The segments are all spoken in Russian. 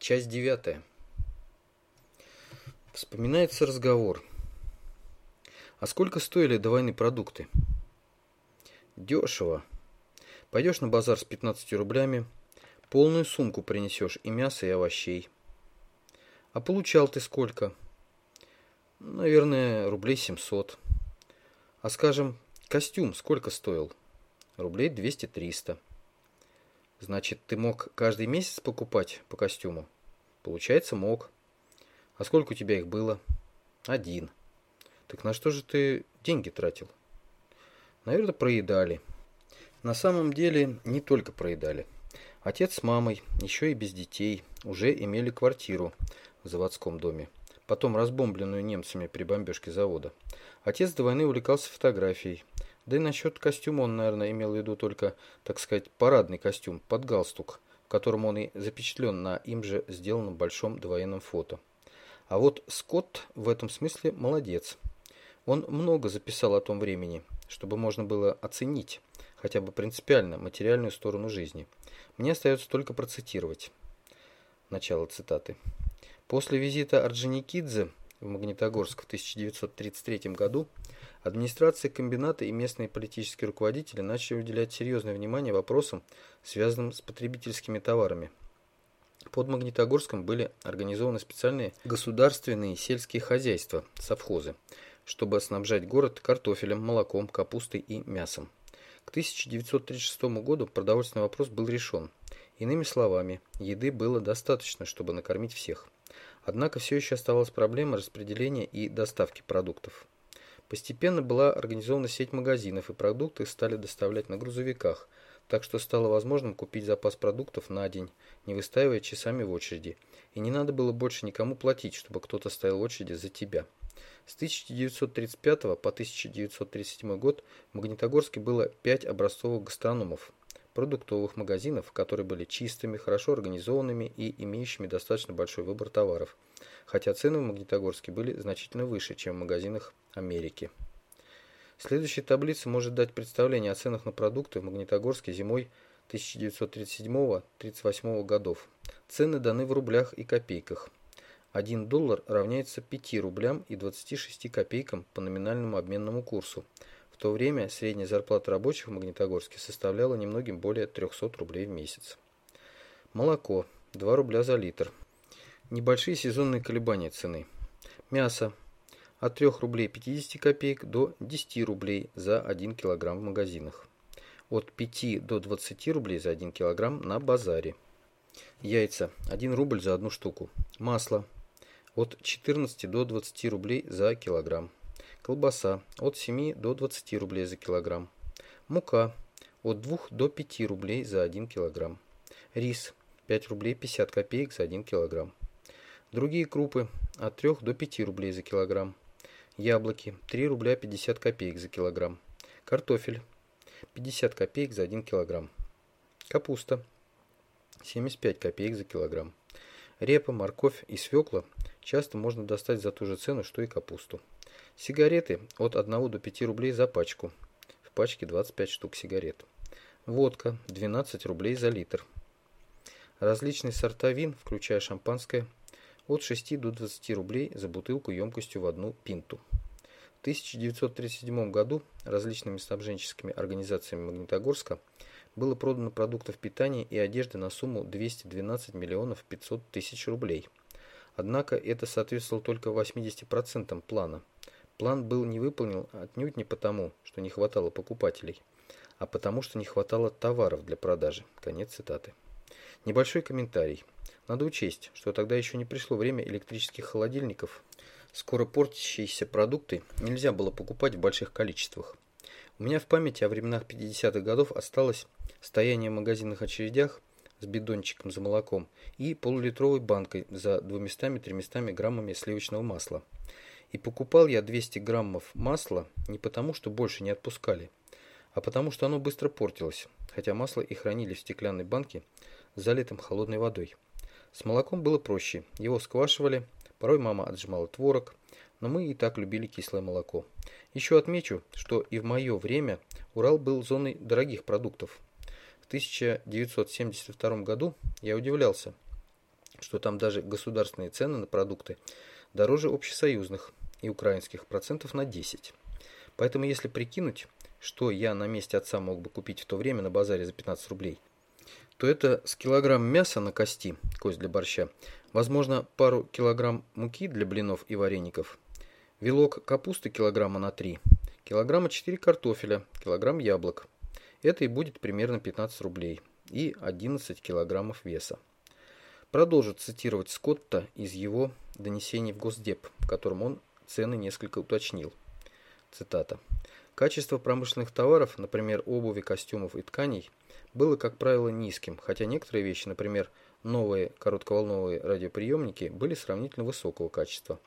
Часть девятая. Вспоминается разговор. А сколько стоили до войны продукты? Дешево. Пойдешь на базар с 15 рублями, полную сумку принесешь и мяса, и овощей. А получал ты сколько? Наверное, рублей 700. А скажем, костюм сколько стоил? Рублей 200-300. Значит, ты мог каждый месяц покупать по костюму? Получается, мог. А сколько у тебя их было? Один. Так на что же ты деньги тратил? Наверное, проедали. На самом деле, не только проедали. Отец с мамой, еще и без детей, уже имели квартиру в заводском доме потом разбомбленную немцами при бомбежке завода. Отец до войны увлекался фотографией. Да и насчет костюма он, наверное, имел в виду только, так сказать, парадный костюм под галстук, в котором он и запечатлен на им же сделанном большом довоенном фото. А вот Скотт в этом смысле молодец. Он много записал о том времени, чтобы можно было оценить, хотя бы принципиально, материальную сторону жизни. Мне остается только процитировать. Начало цитаты. После визита Орджоникидзе в Магнитогорск в 1933 году администрация комбината и местные политические руководители начали уделять серьезное внимание вопросам, связанным с потребительскими товарами. Под Магнитогорском были организованы специальные государственные сельские хозяйства, совхозы, чтобы снабжать город картофелем, молоком, капустой и мясом. К 1936 году продовольственный вопрос был решен. Иными словами, еды было достаточно, чтобы накормить всех. Однако все еще оставалась проблема распределения и доставки продуктов. Постепенно была организована сеть магазинов, и продукты стали доставлять на грузовиках, так что стало возможным купить запас продуктов на день, не выстаивая часами в очереди, и не надо было больше никому платить, чтобы кто-то стоял в очереди за тебя. С 1935 по 1937 год в Магнитогорске было 5 образцовых гастрономов, продуктовых магазинов, которые были чистыми, хорошо организованными и имеющими достаточно большой выбор товаров, хотя цены в Магнитогорске были значительно выше, чем в магазинах Америки. Следующая таблица может дать представление о ценах на продукты в Магнитогорске зимой 1937-38 годов. Цены даны в рублях и копейках. 1 доллар равняется 5 рублям и 26 копейкам по номинальному обменному курсу – то время средняя зарплата рабочих в Магнитогорске составляла немногим более 300 рублей в месяц. Молоко 2 рубля за литр. Небольшие сезонные колебания цены. Мясо от 3 рублей 50 копеек до 10 рублей за 1 килограмм в магазинах. От 5 до 20 рублей за 1 килограмм на базаре. Яйца 1 рубль за одну штуку. Масло от 14 до 20 рублей за килограмм. Колбаса от 7 до 20 рублей за килограмм. Мука от 2 до 5 рублей за 1 килограмм. Рис 5 рублей 50 копеек за 1 килограмм. Другие крупы от 3 до 5 рублей за килограмм. Яблоки 3 рубля 50 копеек за килограмм. Картофель 50 копеек за 1 килограмм. Капуста 75 копеек за килограмм. Репа, морковь и свекла часто можно достать за ту же цену, что и капусту. Сигареты от 1 до 5 рублей за пачку. В пачке 25 штук сигарет. Водка 12 рублей за литр. Различные сорта вин, включая шампанское, от 6 до 20 рублей за бутылку емкостью в одну пинту. В 1937 году различными снабженческими организациями Магнитогорска было продано продуктов питания и одежды на сумму 212 миллионов 500 тысяч рублей. Однако это соответствовало только 80% плана – План был не выполнен отнюдь не потому, что не хватало покупателей, а потому, что не хватало товаров для продажи. Конец цитаты. Небольшой комментарий. Надо учесть, что тогда еще не пришло время электрических холодильников. Скоро портящиеся продукты нельзя было покупать в больших количествах. У меня в памяти о временах 50-х годов осталось стояние в магазинных очередях с бидончиком за молоком и полулитровой банкой за 200-300 граммами сливочного масла. И покупал я 200 граммов масла не потому, что больше не отпускали, а потому, что оно быстро портилось, хотя масло и хранили в стеклянной банке, залитом холодной водой. С молоком было проще, его сквашивали, порой мама отжимала творог, но мы и так любили кислое молоко. Еще отмечу, что и в мое время Урал был зоной дорогих продуктов. В 1972 году я удивлялся, что там даже государственные цены на продукты дороже общесоюзных и украинских процентов на 10. Поэтому если прикинуть, что я на месте отца мог бы купить в то время на базаре за 15 рублей, то это с килограмм мяса на кости, кость для борща, возможно, пару килограмм муки для блинов и вареников, вилок капусты килограмма на 3, килограмма 4 картофеля, килограмм яблок. Это и будет примерно 15 рублей и 11 килограммов веса. Продолжу цитировать Скотта из его донесений в Госдеп, в котором он цены несколько уточнил. Цитата. Качество промышленных товаров, например, обуви, костюмов и тканей, было, как правило, низким, хотя некоторые вещи, например, новые коротковолновые радиоприемники, были сравнительно высокого качества.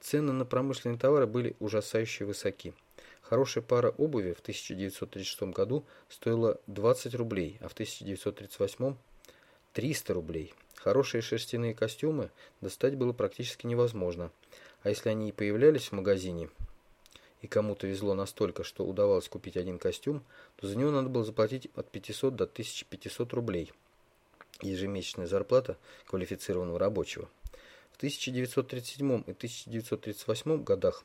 Цены на промышленные товары были ужасающе высоки. Хорошая пара обуви в 1936 году стоила 20 рублей, а в 1938 – 300 рублей. Хорошие шерстяные костюмы достать было практически невозможно, а если они и появлялись в магазине, и кому-то везло настолько, что удавалось купить один костюм, то за него надо было заплатить от 500 до 1500 рублей. Ежемесячная зарплата квалифицированного рабочего. В 1937 и 1938 годах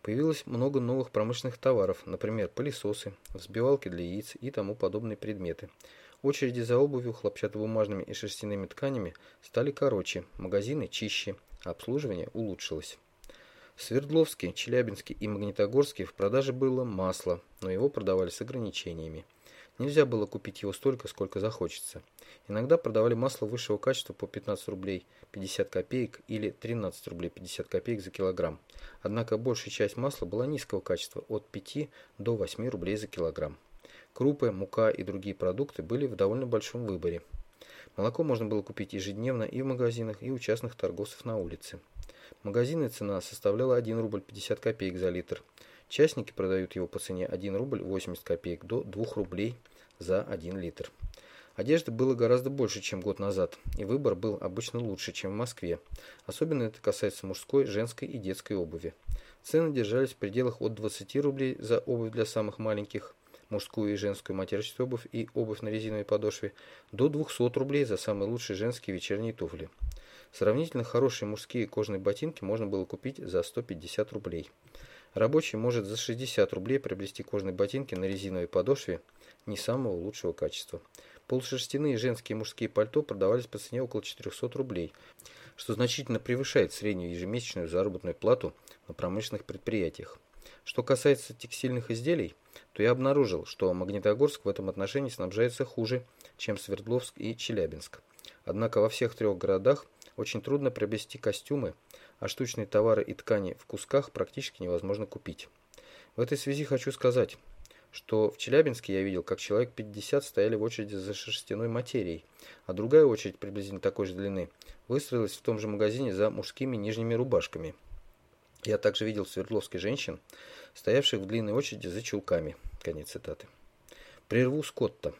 появилось много новых промышленных товаров, например, пылесосы, взбивалки для яиц и тому подобные предметы. Очереди за обувью, хлопчатобумажными и шерстяными тканями стали короче, магазины чище, обслуживание улучшилось. В Свердловске, Челябинске и Магнитогорске в продаже было масло, но его продавали с ограничениями. Нельзя было купить его столько, сколько захочется. Иногда продавали масло высшего качества по 15 рублей 50 копеек или 13 рублей 50 копеек за килограмм. Однако большая часть масла была низкого качества от 5 до 8 рублей за килограмм. Крупы, мука и другие продукты были в довольно большом выборе. Молоко можно было купить ежедневно и в магазинах, и у частных торговцев на улице. Магазинная цена составляла 1 рубль 50 копеек за литр. Частники продают его по цене 1 рубль 80 копеек до 2 рублей за 1 литр. Одежды было гораздо больше, чем год назад, и выбор был обычно лучше, чем в Москве. Особенно это касается мужской, женской и детской обуви. Цены держались в пределах от 20 рублей за обувь для самых маленьких, мужскую и женскую матерчатую обувь и обувь на резиновой подошве, до 200 рублей за самые лучшие женские вечерние туфли. Сравнительно хорошие мужские кожаные ботинки можно было купить за 150 рублей. Рабочий может за 60 рублей приобрести кожаные ботинки на резиновой подошве не самого лучшего качества. Полушерстяные женские и мужские пальто продавались по цене около 400 рублей, что значительно превышает среднюю ежемесячную заработную плату на промышленных предприятиях. Что касается текстильных изделий, то я обнаружил, что Магнитогорск в этом отношении снабжается хуже, чем Свердловск и Челябинск. Однако во всех трех городах очень трудно приобрести костюмы, а штучные товары и ткани в кусках практически невозможно купить. В этой связи хочу сказать, что в Челябинске я видел, как человек 50 стояли в очереди за шерстяной материей, а другая очередь приблизительно такой же длины выстроилась в том же магазине за мужскими нижними рубашками. Я также видел в женщин, стоявших в длинной очереди за чулками. Конец цитаты. Прерву Скотта.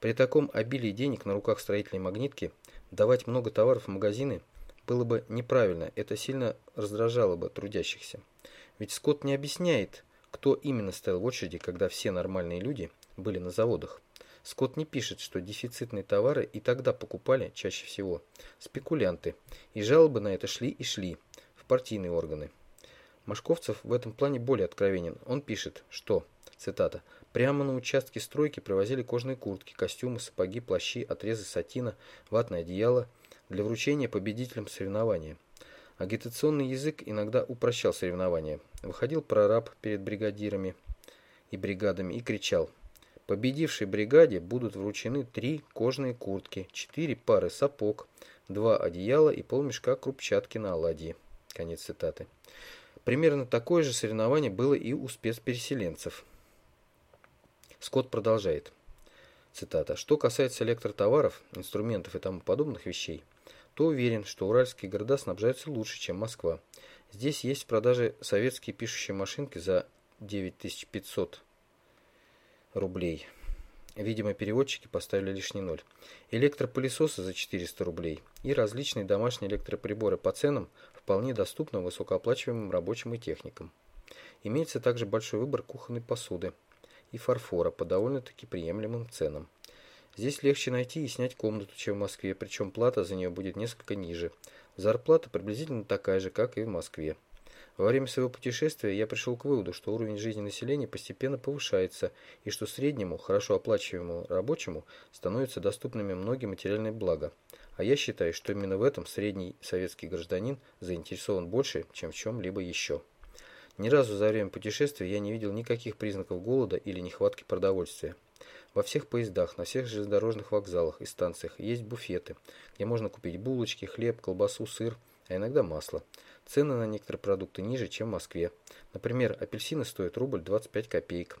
При таком обилии денег на руках строительной магнитки Давать много товаров в магазины было бы неправильно, это сильно раздражало бы трудящихся. Ведь Скотт не объясняет, кто именно стоял в очереди, когда все нормальные люди были на заводах. Скотт не пишет, что дефицитные товары и тогда покупали чаще всего спекулянты, и жалобы на это шли и шли в партийные органы. Машковцев в этом плане более откровенен. Он пишет, что, цитата, Прямо на участке стройки привозили кожаные куртки, костюмы, сапоги, плащи, отрезы сатина, ватное одеяло для вручения победителям соревнования. Агитационный язык иногда упрощал соревнования. Выходил прораб перед бригадирами и бригадами и кричал Победившей бригаде будут вручены три кожаные куртки, четыре пары сапог, два одеяла и полмешка крупчатки на оладьи. Конец цитаты. Примерно такое же соревнование было и у спецпереселенцев. Скотт продолжает. Цитата. «Что касается электротоваров, инструментов и тому подобных вещей, то уверен, что уральские города снабжаются лучше, чем Москва. Здесь есть в продаже советские пишущие машинки за 9500 рублей. Видимо, переводчики поставили лишний ноль. Электропылесосы за 400 рублей и различные домашние электроприборы по ценам вполне доступны высокооплачиваемым рабочим и техникам. Имеется также большой выбор кухонной посуды, и фарфора по довольно-таки приемлемым ценам. Здесь легче найти и снять комнату, чем в Москве, причем плата за нее будет несколько ниже. Зарплата приблизительно такая же, как и в Москве. Во время своего путешествия я пришел к выводу, что уровень жизни населения постепенно повышается и что среднему, хорошо оплачиваемому рабочему становятся доступными многие материальные блага. А я считаю, что именно в этом средний советский гражданин заинтересован больше, чем в чем-либо еще. Ни разу за время путешествия я не видел никаких признаков голода или нехватки продовольствия. Во всех поездах, на всех железнодорожных вокзалах и станциях есть буфеты, где можно купить булочки, хлеб, колбасу, сыр, а иногда масло. Цены на некоторые продукты ниже, чем в Москве. Например, апельсины стоят рубль 25 копеек,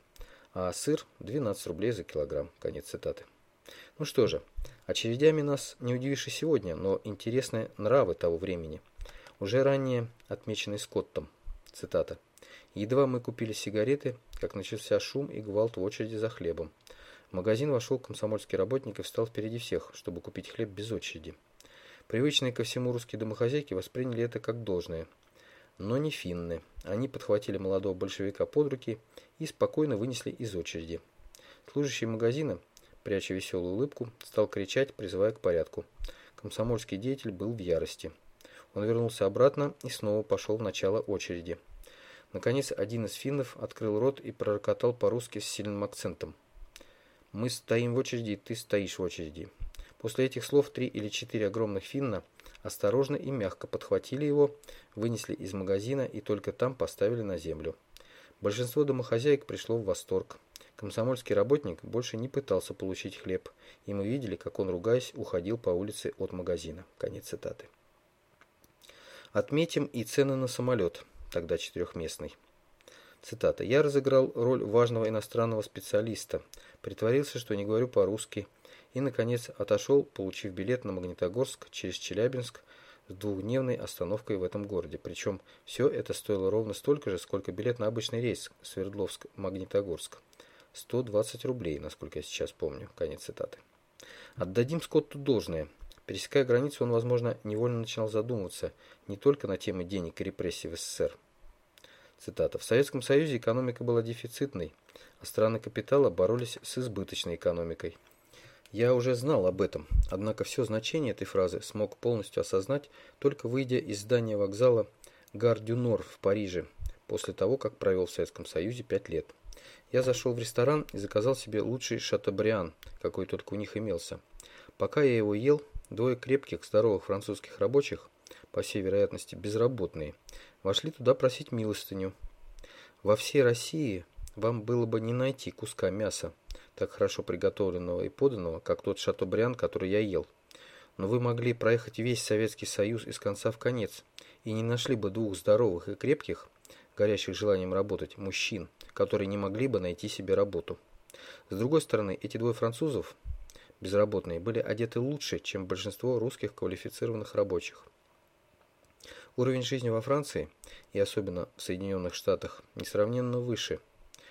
а сыр 12 рублей за килограмм. Конец цитаты. Ну что же, очередями нас не удивишь и сегодня, но интересны нравы того времени. Уже ранее отмеченный Скоттом. Цитата. Едва мы купили сигареты, как начался шум и гвалт в очереди за хлебом. В магазин вошел комсомольский работник и встал впереди всех, чтобы купить хлеб без очереди. Привычные ко всему русские домохозяйки восприняли это как должное. Но не финны. Они подхватили молодого большевика под руки и спокойно вынесли из очереди. Служащий магазина, пряча веселую улыбку, стал кричать, призывая к порядку. Комсомольский деятель был в ярости. Он вернулся обратно и снова пошел в начало очереди. Наконец, один из финнов открыл рот и пророкотал по-русски с сильным акцентом. «Мы стоим в очереди, ты стоишь в очереди». После этих слов три или четыре огромных финна осторожно и мягко подхватили его, вынесли из магазина и только там поставили на землю. Большинство домохозяек пришло в восторг. Комсомольский работник больше не пытался получить хлеб, и мы видели, как он, ругаясь, уходил по улице от магазина. Конец цитаты. Отметим и цены на самолет, тогда четырехместный. Цитата. «Я разыграл роль важного иностранного специалиста, притворился, что не говорю по-русски, и, наконец, отошел, получив билет на Магнитогорск через Челябинск с двухдневной остановкой в этом городе. Причем все это стоило ровно столько же, сколько билет на обычный рейс Свердловск-Магнитогорск. 120 рублей, насколько я сейчас помню. Конец цитаты. Отдадим Скотту должное. Пересекая границу, он, возможно, невольно начинал задумываться не только на темы денег и репрессий в СССР. Цитата. В Советском Союзе экономика была дефицитной, а страны капитала боролись с избыточной экономикой. Я уже знал об этом, однако все значение этой фразы смог полностью осознать, только выйдя из здания вокзала Гар-дю-Нор в Париже, после того, как провел в Советском Союзе пять лет. Я зашел в ресторан и заказал себе лучший шатобриан, какой только у них имелся. Пока я его ел, двое крепких, здоровых французских рабочих, по всей вероятности безработные, вошли туда просить милостыню. Во всей России вам было бы не найти куска мяса, так хорошо приготовленного и поданного, как тот шатобриан, который я ел. Но вы могли проехать весь Советский Союз из конца в конец и не нашли бы двух здоровых и крепких, горящих желанием работать, мужчин, которые не могли бы найти себе работу. С другой стороны, эти двое французов, безработные, были одеты лучше, чем большинство русских квалифицированных рабочих. Уровень жизни во Франции, и особенно в Соединенных Штатах, несравненно выше –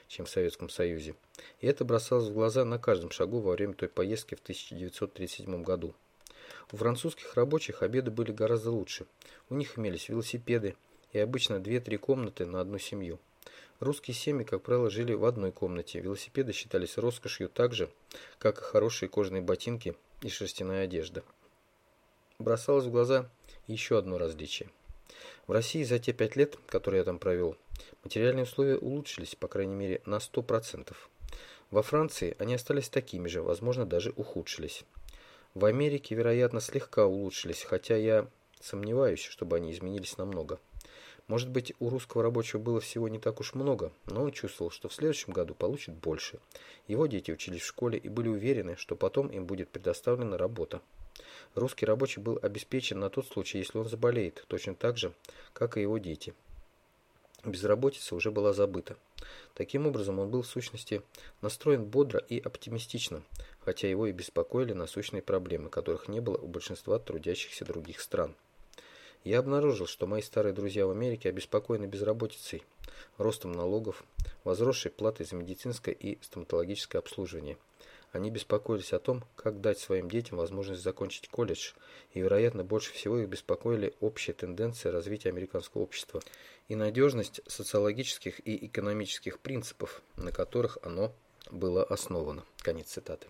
чем в Советском Союзе. И это бросалось в глаза на каждом шагу во время той поездки в 1937 году. У французских рабочих обеды были гораздо лучше. У них имелись велосипеды и обычно 2-3 комнаты на одну семью. Русские семьи, как правило, жили в одной комнате. Велосипеды считались роскошью так же, как и хорошие кожаные ботинки и шерстяная одежда. Бросалось в глаза еще одно различие. В России за те пять лет, которые я там провел, материальные условия улучшились, по крайней мере, на 100%. Во Франции они остались такими же, возможно, даже ухудшились. В Америке, вероятно, слегка улучшились, хотя я сомневаюсь, чтобы они изменились намного. Может быть, у русского рабочего было всего не так уж много, но он чувствовал, что в следующем году получит больше. Его дети учились в школе и были уверены, что потом им будет предоставлена работа. Русский рабочий был обеспечен на тот случай, если он заболеет, точно так же, как и его дети. Безработица уже была забыта. Таким образом, он был в сущности настроен бодро и оптимистично, хотя его и беспокоили насущные проблемы, которых не было у большинства трудящихся других стран. Я обнаружил, что мои старые друзья в Америке обеспокоены безработицей, ростом налогов, возросшей платой за медицинское и стоматологическое обслуживание – они беспокоились о том, как дать своим детям возможность закончить колледж, и, вероятно, больше всего их беспокоили общие тенденции развития американского общества и надежность социологических и экономических принципов, на которых оно было основано. Конец цитаты.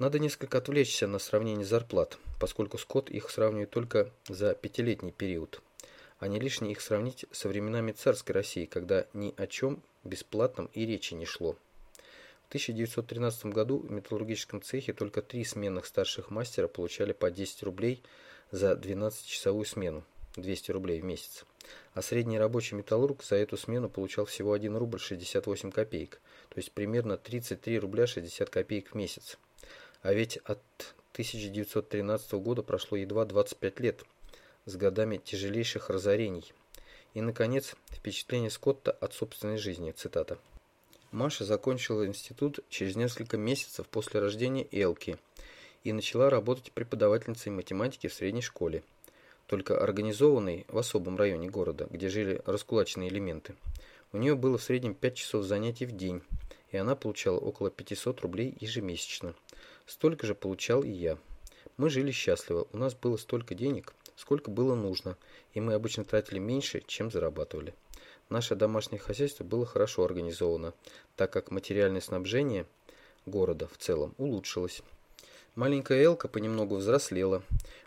Надо несколько отвлечься на сравнение зарплат, поскольку Скотт их сравнивает только за пятилетний период. А не лишне их сравнить со временами царской России, когда ни о чем бесплатном и речи не шло. В 1913 году в металлургическом цехе только три сменных старших мастера получали по 10 рублей за 12-часовую смену, 200 рублей в месяц. А средний рабочий металлург за эту смену получал всего 1 рубль 68 копеек, то есть примерно 33 рубля 60 копеек в месяц. А ведь от 1913 года прошло едва 25 лет, с годами тяжелейших разорений. И, наконец, впечатление Скотта от собственной жизни, цитата. Маша закончила институт через несколько месяцев после рождения Элки и начала работать преподавательницей математики в средней школе, только организованной в особом районе города, где жили раскулаченные элементы. У нее было в среднем 5 часов занятий в день, и она получала около 500 рублей ежемесячно – Столько же получал и я. Мы жили счастливо, у нас было столько денег, сколько было нужно, и мы обычно тратили меньше, чем зарабатывали. Наше домашнее хозяйство было хорошо организовано, так как материальное снабжение города в целом улучшилось. Маленькая Элка понемногу взрослела,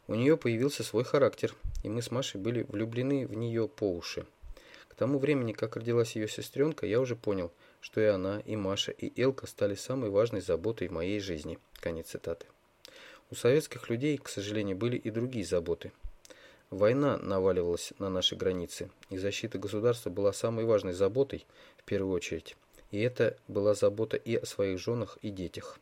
у нее появился свой характер, и мы с Машей были влюблены в нее по уши. К тому времени, как родилась ее сестренка, я уже понял, что и она, и Маша, и Элка стали самой важной заботой в моей жизни. Конец цитаты. У советских людей, к сожалению, были и другие заботы. Война наваливалась на наши границы, и защита государства была самой важной заботой в первую очередь. И это была забота и о своих женах и детях.